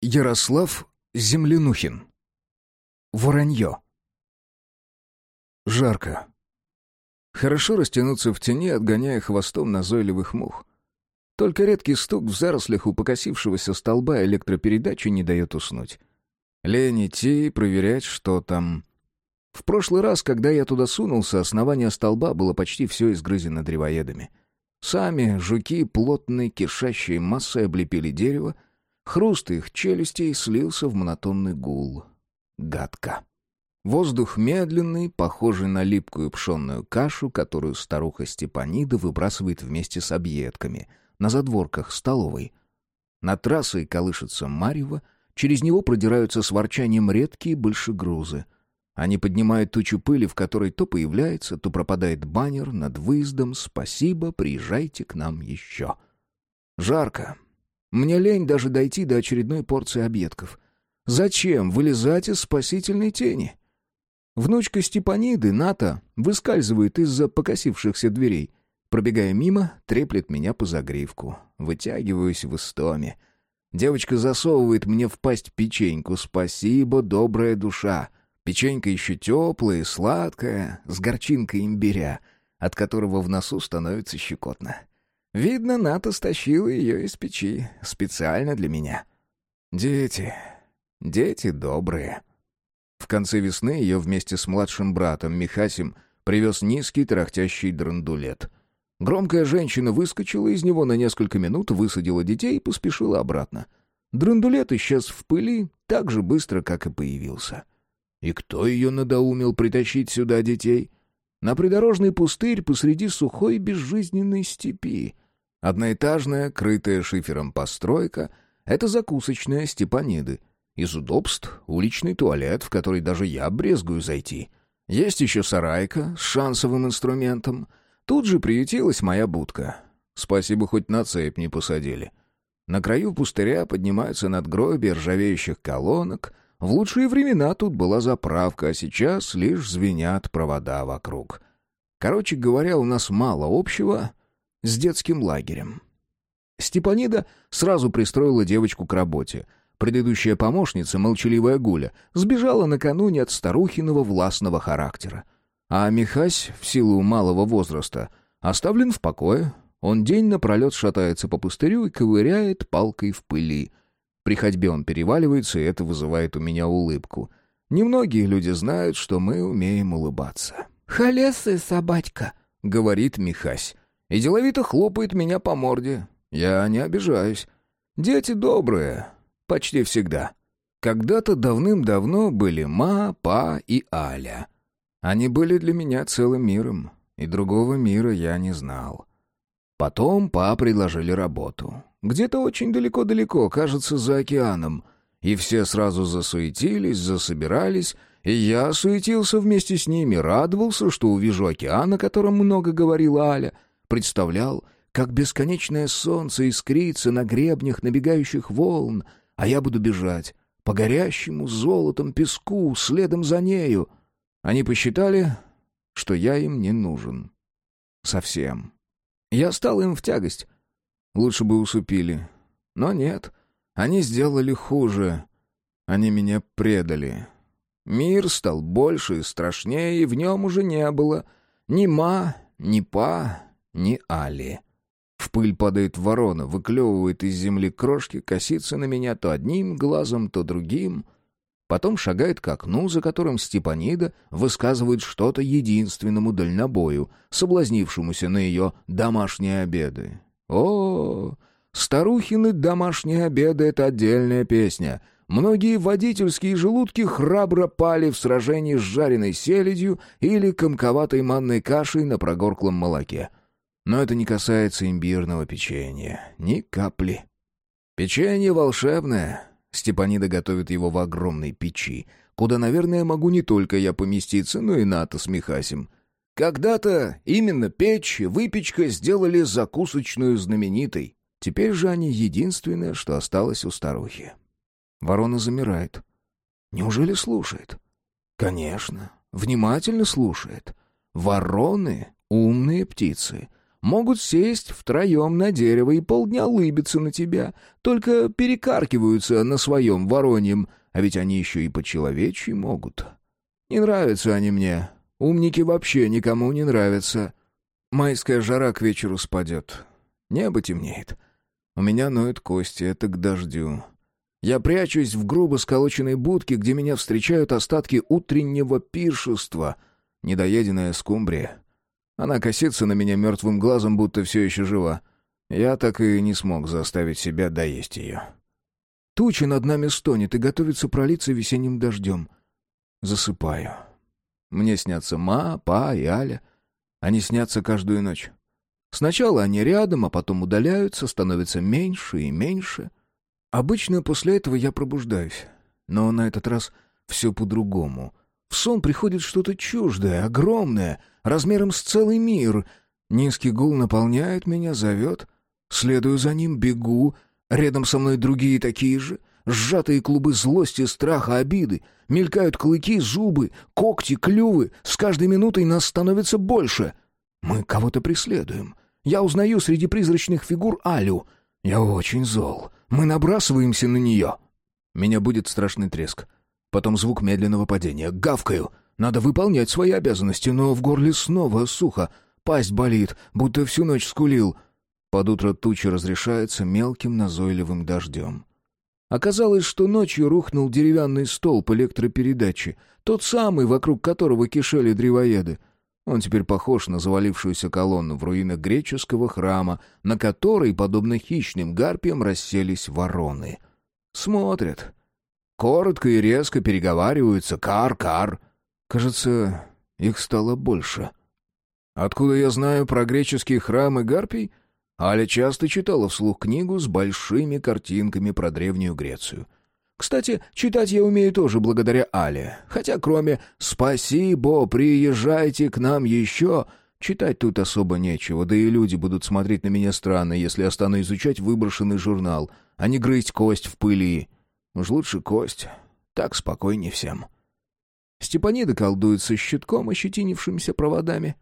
Ярослав Землянухин. Воронье. Жарко. Хорошо растянуться в тени, отгоняя хвостом назойливых мух. Только редкий стук в зарослях у покосившегося столба электропередачи не дает уснуть. Лень идти и проверять, что там. В прошлый раз, когда я туда сунулся, основание столба было почти все изгрызено древоедами. Сами жуки плотной кишащей массой облепили дерево, Хруст их челюстей слился в монотонный гул. Гадко. Воздух медленный, похожий на липкую пшенную кашу, которую старуха Степанида выбрасывает вместе с объедками на задворках столовой. На трассой колышется марево, через него продираются с ворчанием редкие большегрузы. Они поднимают тучу пыли, в которой то появляется, то пропадает баннер над выездом «Спасибо, приезжайте к нам еще». Жарко, мне лень даже дойти до очередной порции объедков. Зачем вылезать из спасительной тени? Внучка Степаниды, Ната, выскальзывает из-за покосившихся дверей. Пробегая мимо, треплет меня по загривку. Вытягиваюсь в истоме. Девочка засовывает мне в пасть печеньку. Спасибо, добрая душа. Печенька еще теплая, сладкая, с горчинкой имбиря, от которого в носу становится щекотно. Видно, Ната стащила ее из печи специально для меня. Дети, дети добрые. В конце весны ее вместе с младшим братом Михасем привез низкий тарахтящий драндулет. Громкая женщина выскочила из него на несколько минут, высадила детей и поспешила обратно. Драндулет исчез в пыли так же быстро, как и появился. И кто ее надоумил притащить сюда детей? На придорожный пустырь посреди сухой безжизненной степи. Одноэтажная, крытая шифером постройка — это закусочная Степаниды. Из удобств — уличный туалет, в который даже я брезгую зайти. Есть еще сарайка с шансовым инструментом. Тут же приютилась моя будка. Спасибо, хоть на цепь не посадили. На краю пустыря поднимаются надгробия ржавеющих колонок — в лучшие времена тут была заправка, а сейчас лишь звенят провода вокруг. Короче говоря, у нас мало общего с детским лагерем. Степанида сразу пристроила девочку к работе. Предыдущая помощница, молчаливая Гуля, сбежала накануне от старухиного властного характера. А Михась, в силу малого возраста, оставлен в покое. Он день напролет шатается по пустырю и ковыряет палкой в пыли — при ходьбе он переваливается, и это вызывает у меня улыбку. Немногие люди знают, что мы умеем улыбаться. «Халесы, собачка», — говорит Михась. И деловито хлопает меня по морде. Я не обижаюсь. Дети добрые. Почти всегда. Когда-то давным-давно были Ма, Па и Аля. Они были для меня целым миром, и другого мира я не знал. Потом Па предложили работу. Где-то очень далеко-далеко, кажется, за океаном. И все сразу засуетились, засобирались, и я суетился вместе с ними, радовался, что увижу океан, о котором много говорила Аля, представлял, как бесконечное солнце искрится на гребнях набегающих волн, а я буду бежать по горящему золотом песку следом за нею. Они посчитали, что я им не нужен. Совсем. Я стал им в тягость, Лучше бы усыпили. Но нет, они сделали хуже. Они меня предали. Мир стал больше и страшнее, и в нем уже не было ни ма, ни па, ни али. В пыль падает ворона, выклевывает из земли крошки, косится на меня то одним глазом, то другим. Потом шагает к окну, за которым Степанида высказывает что-то единственному дальнобою, соблазнившемуся на ее домашние обеды. О, старухины домашние обеды — это отдельная песня. Многие водительские желудки храбро пали в сражении с жареной селедью или комковатой манной кашей на прогорклом молоке. Но это не касается имбирного печенья. Ни капли. Печенье волшебное. Степанида готовит его в огромной печи, куда, наверное, могу не только я поместиться, но и Ната с Михасем. Когда-то именно печь и выпечка сделали закусочную знаменитой. Теперь же они единственное, что осталось у старухи. Ворона замирает. Неужели слушает? Конечно, внимательно слушает. Вороны — умные птицы. могут сесть втроем на дерево и полдня лыбиться на тебя, только перекаркиваются на своем вороньем, а ведь они еще и по-человечьи могут. Не нравятся они мне. Умники вообще никому не нравятся. Майская жара к вечеру спадет. Небо темнеет. У меня ноют кости, это к дождю. Я прячусь в грубо сколоченной будке, где меня встречают остатки утреннего пиршества, недоеденная скумбрия. Она косится на меня мертвым глазом, будто все еще жива. Я так и не смог заставить себя доесть ее. Туча над нами стонет и готовится пролиться весенним дождем. Засыпаю. Мне снятся Ма, Па и Аля. Они снятся каждую ночь. Сначала они рядом, а потом удаляются, становятся меньше и меньше — Обычно после этого я пробуждаюсь. Но на этот раз все по-другому. В сон приходит что-то чуждое, огромное, размером с целый мир. Низкий гул наполняет меня, зовет. Следую за ним, бегу. Рядом со мной другие такие же. Сжатые клубы злости, страха, обиды. Мелькают клыки, зубы, когти, клювы. С каждой минутой нас становится больше. Мы кого-то преследуем. Я узнаю среди призрачных фигур Алю. Я очень зол. Мы набрасываемся на нее. Меня будет страшный треск. Потом звук медленного падения. Гавкаю. Надо выполнять свои обязанности, но в горле снова сухо. Пасть болит, будто всю ночь скулил. Под утро туча разрешается мелким назойливым дождем. Оказалось, что ночью рухнул деревянный столб электропередачи, тот самый, вокруг которого кишели древоеды. Он теперь похож на завалившуюся колонну в руинах греческого храма, на которой, подобно хищным гарпиям, расселись вороны. Смотрят. Коротко и резко переговариваются «кар-кар». Кажется, их стало больше. Откуда я знаю про греческие храмы гарпий? Аля часто читала вслух книгу с большими картинками про Древнюю Грецию — кстати, читать я умею тоже благодаря Але. Хотя кроме «Спасибо, приезжайте к нам еще», читать тут особо нечего, да и люди будут смотреть на меня странно, если я стану изучать выброшенный журнал, а не грызть кость в пыли. Уж лучше кость. Так спокойнее всем. Степанида колдует со щитком, ощетинившимися проводами.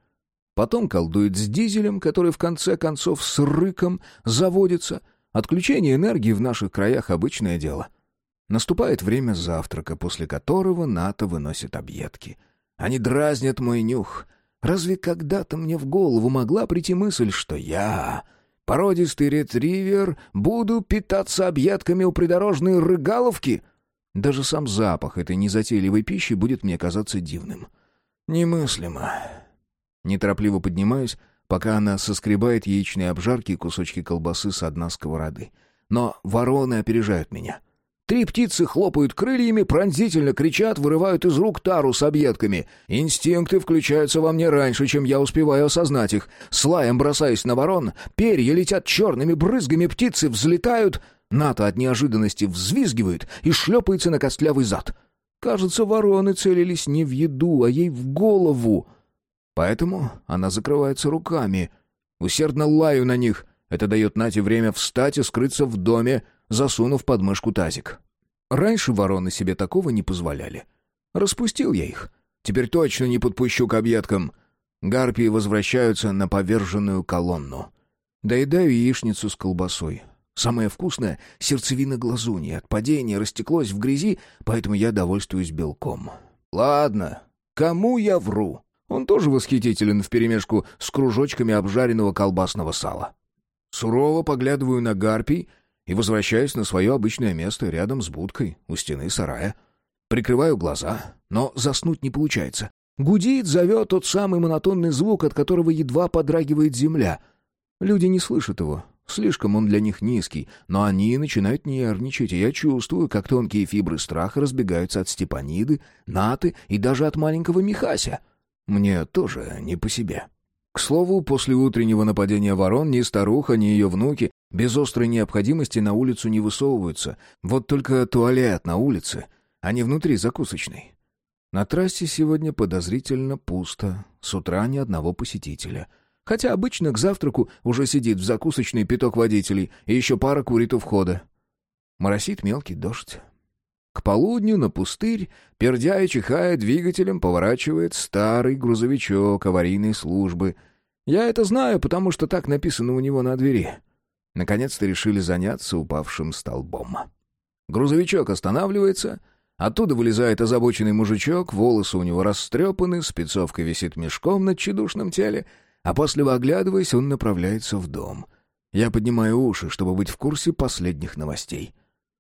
Потом колдует с дизелем, который в конце концов с рыком заводится. Отключение энергии в наших краях — обычное дело. Наступает время завтрака, после которого НАТО выносит объедки. Они дразнят мой нюх. Разве когда-то мне в голову могла прийти мысль, что я, породистый ретривер, буду питаться объедками у придорожной рыгаловки? Даже сам запах этой незатейливой пищи будет мне казаться дивным. Немыслимо. Неторопливо поднимаюсь, пока она соскребает яичные обжарки и кусочки колбасы с дна сковороды. Но вороны опережают меня. Три птицы хлопают крыльями, пронзительно кричат, вырывают из рук тару с объедками. Инстинкты включаются во мне раньше, чем я успеваю осознать их. Слаем бросаясь на ворон, перья летят черными брызгами, птицы взлетают. Ната от неожиданности взвизгивает и шлепается на костлявый зад. Кажется, вороны целились не в еду, а ей в голову. Поэтому она закрывается руками. Усердно лаю на них. Это дает Нате время встать и скрыться в доме, засунув под мышку тазик. Раньше вороны себе такого не позволяли. Распустил я их. Теперь точно не подпущу к объедкам. Гарпии возвращаются на поверженную колонну. Доедаю яичницу с колбасой. Самое вкусное — сердцевина глазуни. От падения растеклось в грязи, поэтому я довольствуюсь белком. Ладно, кому я вру? Он тоже восхитителен вперемешку с кружочками обжаренного колбасного сала. Сурово поглядываю на гарпий и возвращаюсь на свое обычное место рядом с будкой у стены сарая. Прикрываю глаза, но заснуть не получается. Гудит, зовет тот самый монотонный звук, от которого едва подрагивает земля. Люди не слышат его, слишком он для них низкий, но они начинают нервничать, и я чувствую, как тонкие фибры страха разбегаются от Степаниды, Наты и даже от маленького Михася. Мне тоже не по себе. К слову, после утреннего нападения ворон ни старуха, ни ее внуки без острой необходимости на улицу не высовываются. Вот только туалет на улице, а не внутри закусочной. На трассе сегодня подозрительно пусто, с утра ни одного посетителя. Хотя обычно к завтраку уже сидит в закусочной пяток водителей и еще пара курит у входа. Моросит мелкий дождь. К полудню на пустырь, пердя и чихая двигателем, поворачивает старый грузовичок аварийной службы. Я это знаю, потому что так написано у него на двери. Наконец-то решили заняться упавшим столбом. Грузовичок останавливается, оттуда вылезает озабоченный мужичок, волосы у него растрепаны, спецовка висит мешком на тщедушном теле, а после оглядываясь, он направляется в дом. Я поднимаю уши, чтобы быть в курсе последних новостей.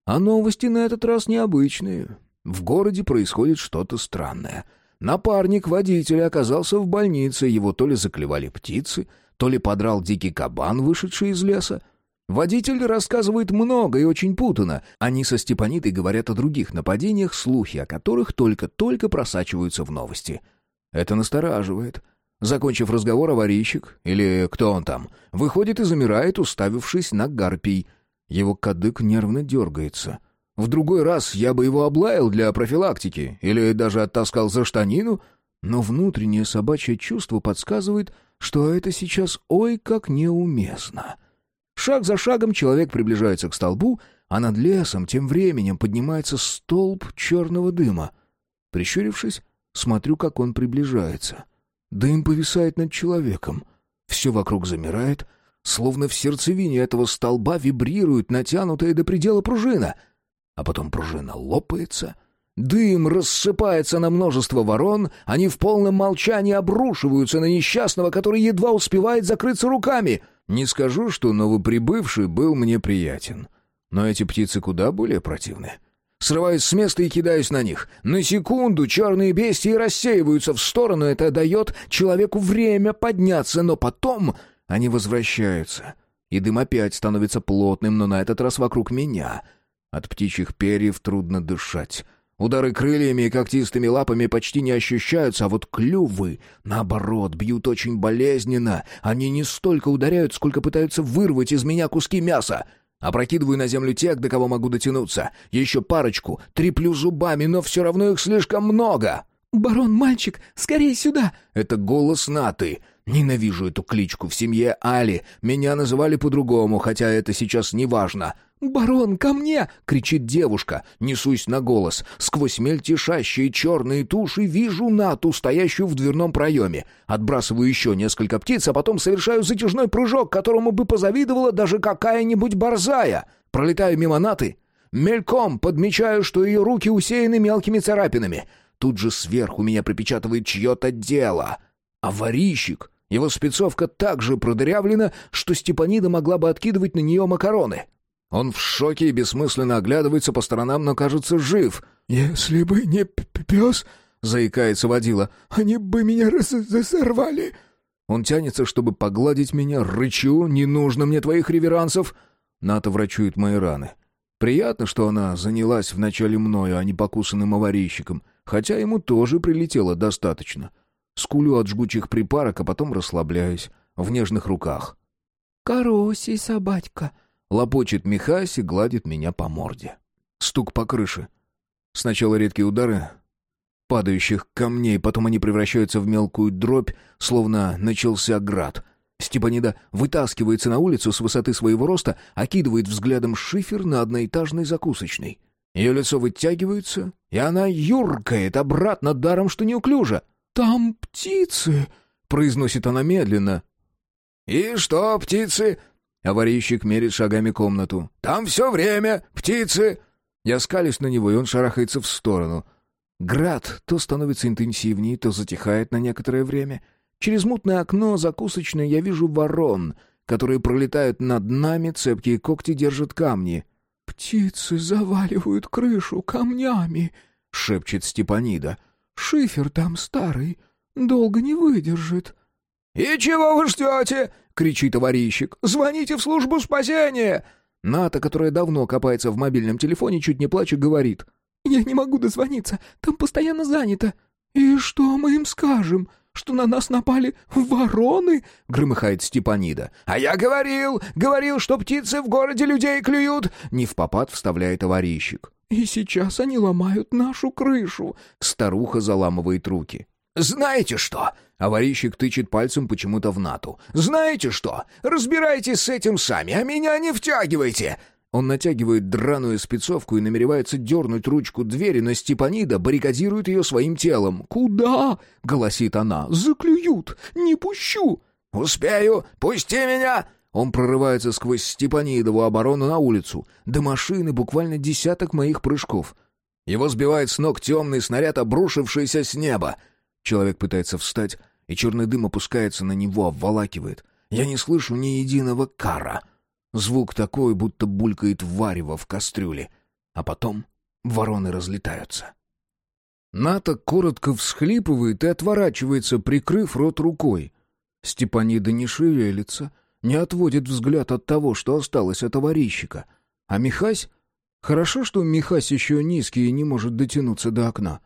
А новости на этот раз необычные. В городе происходит что-то странное. Напарник водителя оказался в больнице, его то ли заклевали птицы, то ли подрал дикий кабан, вышедший из леса. Водитель рассказывает много и очень путано. Они со Степанидой говорят о других нападениях, слухи о которых только-только просачиваются в новости. Это настораживает. Закончив разговор, аварийщик, или кто он там, выходит и замирает, уставившись на гарпий. Его кадык нервно дергается. В другой раз я бы его облаял для профилактики или даже оттаскал за штанину, но внутреннее собачье чувство подсказывает, что это сейчас ой как неуместно. Шаг за шагом человек приближается к столбу, а над лесом тем временем поднимается столб черного дыма. Прищурившись, смотрю, как он приближается. Дым повисает над человеком. Все вокруг замирает, словно в сердцевине этого столба вибрирует натянутая до предела пружина — а потом пружина лопается, дым рассыпается на множество ворон, они в полном молчании обрушиваются на несчастного, который едва успевает закрыться руками. Не скажу, что новоприбывший был мне приятен, но эти птицы куда более противны. Срываюсь с места и кидаюсь на них. На секунду черные бестии рассеиваются в сторону, это дает человеку время подняться, но потом они возвращаются. И дым опять становится плотным, но на этот раз вокруг меня — от птичьих перьев трудно дышать. Удары крыльями и когтистыми лапами почти не ощущаются, а вот клювы, наоборот, бьют очень болезненно. Они не столько ударяют, сколько пытаются вырвать из меня куски мяса. Опрокидываю на землю тех, до кого могу дотянуться. Еще парочку, треплю зубами, но все равно их слишком много. «Барон, мальчик, скорее сюда!» Это голос Наты. Ненавижу эту кличку в семье Али. Меня называли по-другому, хотя это сейчас не важно. «Барон, ко мне!» — кричит девушка. Несусь на голос. Сквозь мельтешащие черные туши вижу Нату, стоящую в дверном проеме. Отбрасываю еще несколько птиц, а потом совершаю затяжной прыжок, которому бы позавидовала даже какая-нибудь борзая. Пролетаю мимо Наты. Мельком подмечаю, что ее руки усеяны мелкими царапинами. Тут же сверху меня припечатывает чье-то дело. Аварийщик. Его спецовка так же продырявлена, что Степанида могла бы откидывать на нее макароны. Он в шоке и бессмысленно оглядывается по сторонам, но кажется жив. «Если бы не пес...» — заикается водила. «Они бы меня разорвали!» Он тянется, чтобы погладить меня, рычу, не нужно мне твоих реверансов. Ната врачует мои раны. Приятно, что она занялась вначале мною, а не покусанным аварийщиком, хотя ему тоже прилетело достаточно. Скулю от жгучих припарок, а потом расслабляюсь в нежных руках. «Коросий, собачка!» Лопочет Михась и гладит меня по морде. Стук по крыше. Сначала редкие удары падающих камней, потом они превращаются в мелкую дробь, словно начался град. Степанида вытаскивается на улицу с высоты своего роста, окидывает взглядом шифер на одноэтажной закусочной. Ее лицо вытягивается, и она юркает обратно даром, что неуклюже. «Там птицы!» — произносит она медленно. «И что, птицы?» Аварийщик мерит шагами комнату. «Там все время! Птицы!» Я скалюсь на него, и он шарахается в сторону. Град то становится интенсивнее, то затихает на некоторое время. Через мутное окно закусочной я вижу ворон, которые пролетают над нами, цепкие когти держат камни. «Птицы заваливают крышу камнями», — шепчет Степанида. «Шифер там старый, долго не выдержит». «И чего вы ждете?» — кричит аварийщик. «Звоните в службу спасения!» Ната, которая давно копается в мобильном телефоне, чуть не плача, говорит. «Я не могу дозвониться, там постоянно занято». «И что мы им скажем? Что на нас напали вороны?» — громыхает Степанида. «А я говорил, говорил, что птицы в городе людей клюют!» — не в попад вставляет аварийщик. «И сейчас они ломают нашу крышу!» — старуха заламывает руки. «Знаете что?» — аварийщик тычет пальцем почему-то в нату. «Знаете что? Разбирайтесь с этим сами, а меня не втягивайте!» Он натягивает драную спецовку и намеревается дернуть ручку двери, но Степанида баррикадирует ее своим телом. «Куда?» — голосит она. «Заклюют! Не пущу!» «Успею! Пусти меня!» Он прорывается сквозь Степанидову оборону на улицу. До машины буквально десяток моих прыжков. Его сбивает с ног темный снаряд, обрушившийся с неба. Человек пытается встать, и черный дым опускается на него, обволакивает. Я не слышу ни единого кара. Звук такой, будто булькает варево в кастрюле. А потом вороны разлетаются. Ната коротко всхлипывает и отворачивается, прикрыв рот рукой. Степанида не шевелится, не отводит взгляд от того, что осталось от аварийщика. А Михась... Хорошо, что Михась еще низкий и не может дотянуться до окна.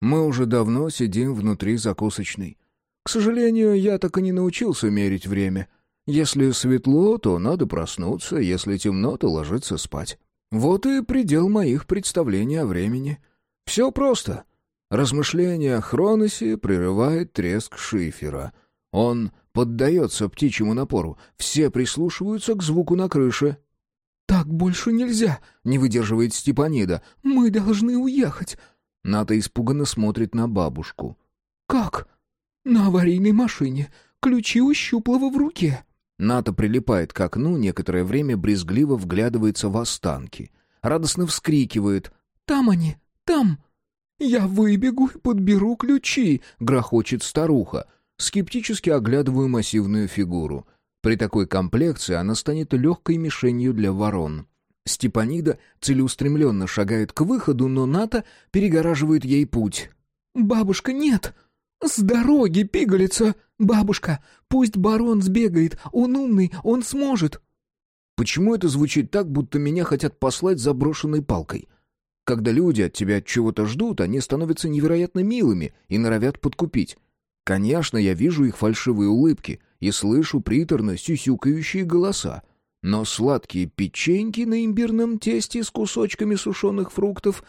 Мы уже давно сидим внутри закусочной. К сожалению, я так и не научился мерить время. Если светло, то надо проснуться, если темно, то ложиться спать. Вот и предел моих представлений о времени — все просто. Размышление о Хроносе прерывает треск шифера. Он поддается птичьему напору. Все прислушиваются к звуку на крыше. «Так больше нельзя!» — не выдерживает Степанида. «Мы должны уехать!» Ната испуганно смотрит на бабушку. «Как?» «На аварийной машине. Ключи у Щуплова в руке». Ната прилипает к окну, некоторое время брезгливо вглядывается в останки. Радостно вскрикивает. «Там они! Там!» «Я выбегу и подберу ключи!» — грохочет старуха. Скептически оглядываю массивную фигуру. При такой комплекции она станет легкой мишенью для ворон. Степанида целеустремленно шагает к выходу, но Ната перегораживает ей путь. «Бабушка, нет! С дороги, пигалица! Бабушка, пусть барон сбегает, он умный, он сможет!» Почему это звучит так, будто меня хотят послать заброшенной палкой? Когда люди от тебя чего-то ждут, они становятся невероятно милыми и норовят подкупить. Конечно, я вижу их фальшивые улыбки и слышу приторно сюсюкающие голоса. Но сладкие печеньки на имбирном тесте с кусочками сушеных фруктов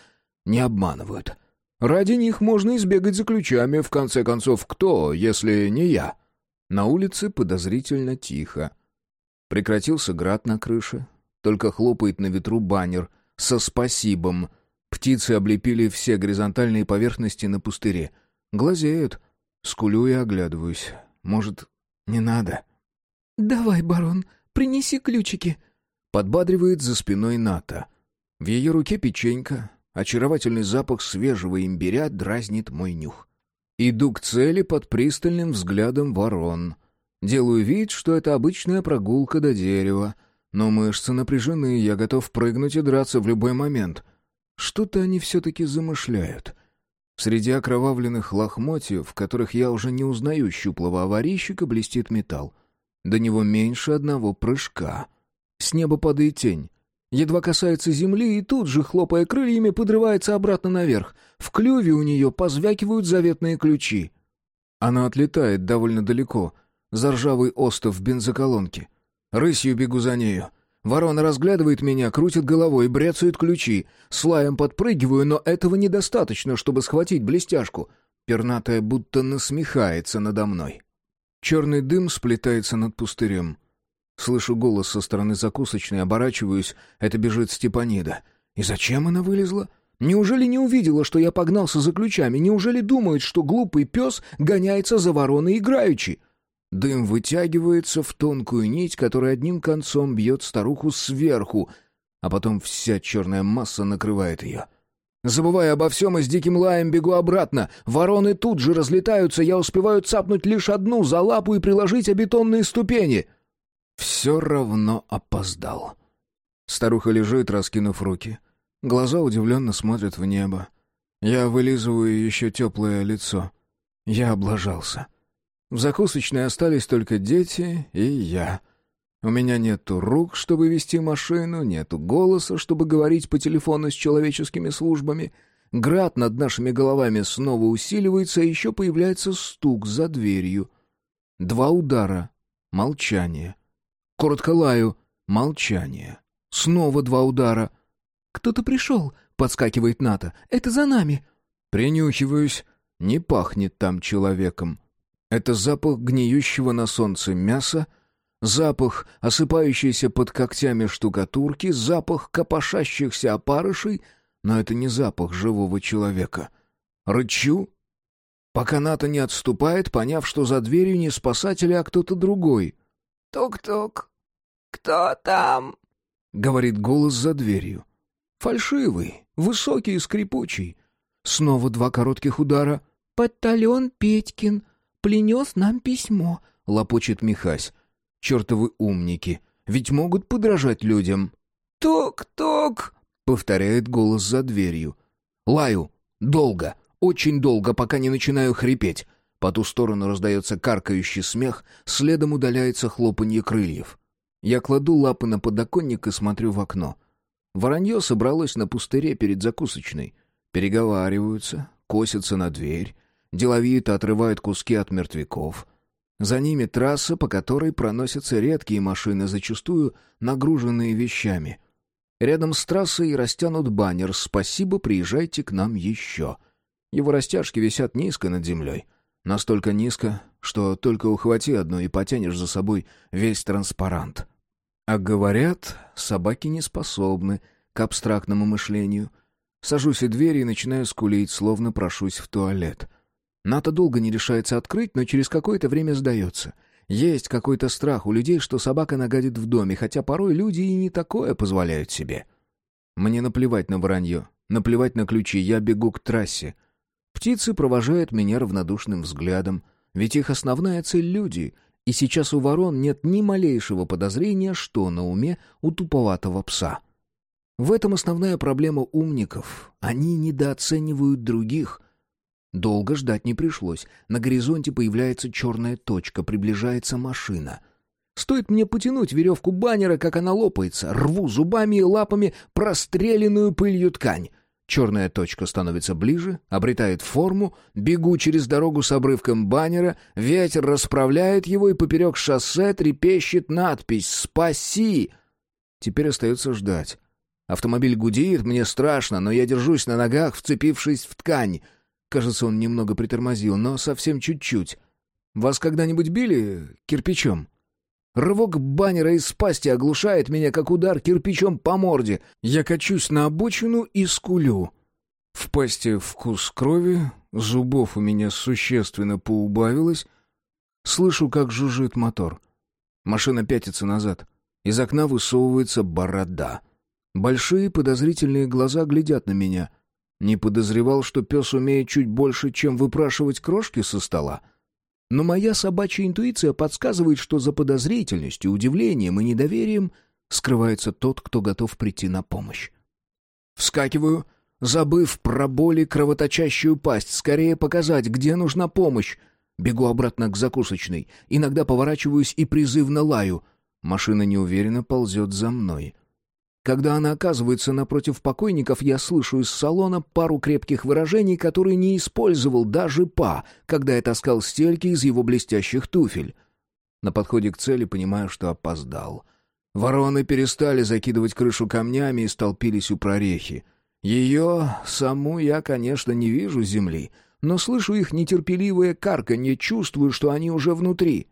не обманывают. Ради них можно избегать за ключами, в конце концов, кто, если не я? На улице подозрительно тихо. Прекратился град на крыше, только хлопает на ветру баннер со «спасибом», Птицы облепили все горизонтальные поверхности на пустыре. Глазеют. Скулю и оглядываюсь. Может, не надо? «Давай, барон, принеси ключики», — подбадривает за спиной Ната. В ее руке печенька. Очаровательный запах свежего имбиря дразнит мой нюх. Иду к цели под пристальным взглядом ворон. Делаю вид, что это обычная прогулка до дерева. Но мышцы напряжены, я готов прыгнуть и драться в любой момент. Что-то они все-таки замышляют. Среди окровавленных лохмотьев, в которых я уже не узнаю щуплого аварийщика, блестит металл. До него меньше одного прыжка. С неба падает тень. Едва касается земли и тут же, хлопая крыльями, подрывается обратно наверх. В клюве у нее позвякивают заветные ключи. Она отлетает довольно далеко, за ржавый остов бензоколонки. Рысью бегу за нею. Ворона разглядывает меня, крутит головой, бряцают ключи. Слаем подпрыгиваю, но этого недостаточно, чтобы схватить блестяшку. Пернатая будто насмехается надо мной. Черный дым сплетается над пустырем. Слышу голос со стороны закусочной, оборачиваюсь. Это бежит Степанида. И зачем она вылезла? Неужели не увидела, что я погнался за ключами? Неужели думает, что глупый пес гоняется за вороной играючи? Дым вытягивается в тонкую нить, которая одним концом бьет старуху сверху, а потом вся черная масса накрывает ее. Забывая обо всем и с диким лаем бегу обратно. Вороны тут же разлетаются, я успеваю цапнуть лишь одну за лапу и приложить о бетонные ступени. Все равно опоздал. Старуха лежит, раскинув руки. Глаза удивленно смотрят в небо. Я вылизываю еще теплое лицо. Я облажался. В закусочной остались только дети и я. У меня нету рук, чтобы вести машину, нету голоса, чтобы говорить по телефону с человеческими службами. Град над нашими головами снова усиливается, а еще появляется стук за дверью. Два удара. Молчание. Коротко лаю. Молчание. Снова два удара. «Кто-то пришел», — подскакивает Ната. «Это за нами». Принюхиваюсь. Не пахнет там человеком. Это запах гниющего на солнце мяса, запах осыпающейся под когтями штукатурки, запах копошащихся опарышей, но это не запах живого человека. Рычу, пока Ната не отступает, поняв, что за дверью не спасатели, а кто-то другой. «Тук-тук, кто там?» — говорит голос за дверью. Фальшивый, высокий и скрипучий. Снова два коротких удара. «Батальон Петькин принес нам письмо», — лопочет Михась. «Чертовы умники, ведь могут подражать людям». «Тук-тук», — повторяет голос за дверью. «Лаю. Долго, очень долго, пока не начинаю хрипеть». По ту сторону раздается каркающий смех, следом удаляется хлопанье крыльев. Я кладу лапы на подоконник и смотрю в окно. Воронье собралось на пустыре перед закусочной. Переговариваются, косятся на дверь, деловито отрывают куски от мертвяков. За ними трасса, по которой проносятся редкие машины, зачастую нагруженные вещами. Рядом с трассой растянут баннер «Спасибо, приезжайте к нам еще». Его растяжки висят низко над землей. Настолько низко, что только ухвати одну и потянешь за собой весь транспарант. А говорят, собаки не способны к абстрактному мышлению. Сажусь у двери и начинаю скулить, словно прошусь в туалет. Ната долго не решается открыть, но через какое-то время сдается. Есть какой-то страх у людей, что собака нагадит в доме, хотя порой люди и не такое позволяют себе. Мне наплевать на вранье, наплевать на ключи, я бегу к трассе. Птицы провожают меня равнодушным взглядом, ведь их основная цель — люди, и сейчас у ворон нет ни малейшего подозрения, что на уме у туповатого пса. В этом основная проблема умников. Они недооценивают других. Долго ждать не пришлось. На горизонте появляется черная точка, приближается машина. Стоит мне потянуть веревку баннера, как она лопается. Рву зубами и лапами простреленную пылью ткань. Черная точка становится ближе, обретает форму, бегу через дорогу с обрывком баннера, ветер расправляет его, и поперек шоссе трепещет надпись «Спаси!». Теперь остается ждать. Автомобиль гудит, мне страшно, но я держусь на ногах, вцепившись в ткань. Кажется, он немного притормозил, но совсем чуть-чуть. Вас когда-нибудь били кирпичом? Рывок баннера из пасти оглушает меня, как удар кирпичом по морде. Я качусь на обочину и скулю. В пасти вкус крови, зубов у меня существенно поубавилось. Слышу, как жужжит мотор. Машина пятится назад. Из окна высовывается борода. Большие подозрительные глаза глядят на меня. Не подозревал, что пес умеет чуть больше, чем выпрашивать крошки со стола. — но моя собачья интуиция подсказывает, что за подозрительностью, удивлением и недоверием скрывается тот, кто готов прийти на помощь. Вскакиваю, забыв про боли кровоточащую пасть, скорее показать, где нужна помощь. Бегу обратно к закусочной, иногда поворачиваюсь и призывно лаю. Машина неуверенно ползет за мной. Когда она оказывается напротив покойников, я слышу из салона пару крепких выражений, которые не использовал даже Па, когда я таскал стельки из его блестящих туфель. На подходе к цели понимаю, что опоздал. Вороны перестали закидывать крышу камнями и столпились у прорехи. Ее, саму, я, конечно, не вижу земли, но слышу их нетерпеливое карканье, чувствую, что они уже внутри.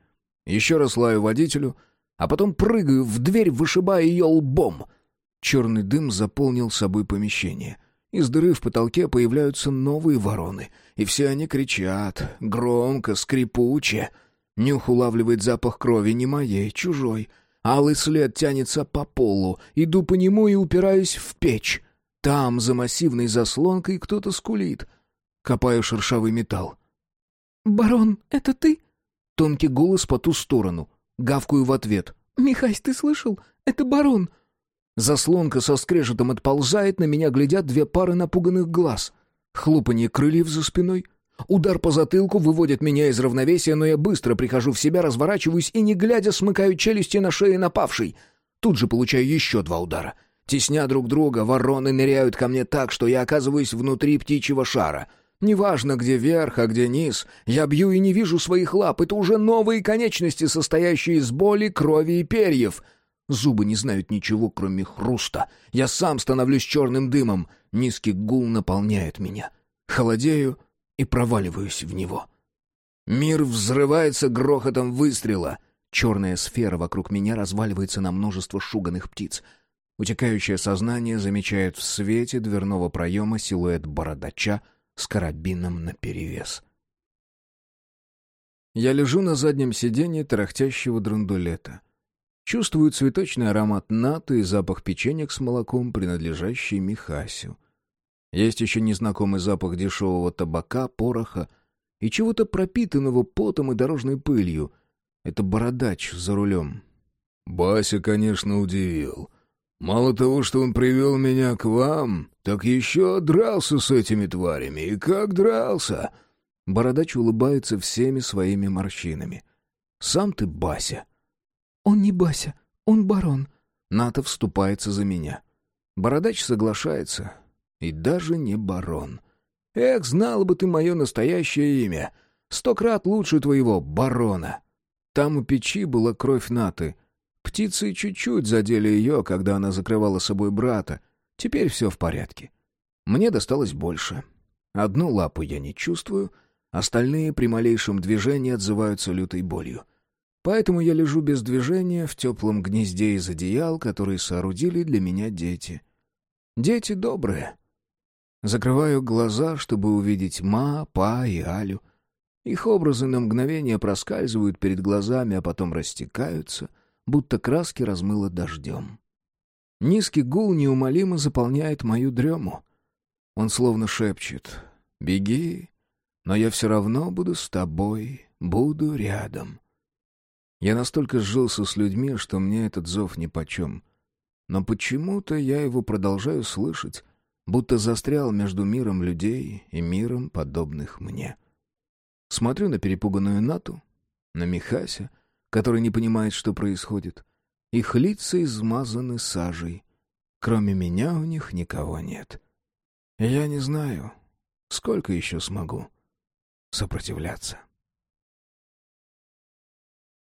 Еще раз лаю водителю, а потом прыгаю в дверь, вышибая ее лбом — Черный дым заполнил собой помещение. Из дыры в потолке появляются новые вороны, и все они кричат, громко, скрипуче. Нюх улавливает запах крови не моей, чужой. Алый след тянется по полу, иду по нему и упираюсь в печь. Там, за массивной заслонкой, кто-то скулит. Копаю шершавый металл. «Барон, это ты?» Тонкий голос по ту сторону. Гавкую в ответ. «Михась, ты слышал? Это барон!» Заслонка со скрежетом отползает, на меня глядят две пары напуганных глаз. Хлопанье крыльев за спиной. Удар по затылку выводит меня из равновесия, но я быстро прихожу в себя, разворачиваюсь и, не глядя, смыкаю челюсти на шее напавшей. Тут же получаю еще два удара. Тесня друг друга, вороны ныряют ко мне так, что я оказываюсь внутри птичьего шара. Неважно, где верх, а где низ. Я бью и не вижу своих лап. Это уже новые конечности, состоящие из боли, крови и перьев — Зубы не знают ничего, кроме хруста. Я сам становлюсь черным дымом. Низкий гул наполняет меня. Холодею и проваливаюсь в него. Мир взрывается грохотом выстрела. Черная сфера вокруг меня разваливается на множество шуганых птиц. Утекающее сознание замечает в свете дверного проема силуэт бородача с карабином наперевес. Я лежу на заднем сиденье тарахтящего драндулета. Чувствую цветочный аромат наты и запах печенек с молоком, принадлежащий Михасю. Есть еще незнакомый запах дешевого табака, пороха и чего-то пропитанного потом и дорожной пылью. Это бородач за рулем. «Бася, конечно, удивил. Мало того, что он привел меня к вам, так еще дрался с этими тварями. И как дрался!» Бородач улыбается всеми своими морщинами. «Сам ты Бася». «Он не Бася, он барон». Ната вступается за меня. Бородач соглашается. И даже не барон. «Эх, знала бы ты мое настоящее имя. Сто крат лучше твоего барона». Там у печи была кровь Наты. Птицы чуть-чуть задели ее, когда она закрывала собой брата. Теперь все в порядке. Мне досталось больше. Одну лапу я не чувствую, остальные при малейшем движении отзываются лютой болью. Поэтому я лежу без движения в теплом гнезде из одеял, которые соорудили для меня дети. Дети добрые. Закрываю глаза, чтобы увидеть Ма, Па и Алю. Их образы на мгновение проскальзывают перед глазами, а потом растекаются, будто краски размыло дождем. Низкий гул неумолимо заполняет мою дрему. Он словно шепчет «Беги, но я все равно буду с тобой, буду рядом». Я настолько сжился с людьми, что мне этот зов нипочем. Но почему-то я его продолжаю слышать, будто застрял между миром людей и миром подобных мне. Смотрю на перепуганную Нату, на Михася, который не понимает, что происходит. Их лица измазаны сажей. Кроме меня у них никого нет. Я не знаю, сколько еще смогу сопротивляться.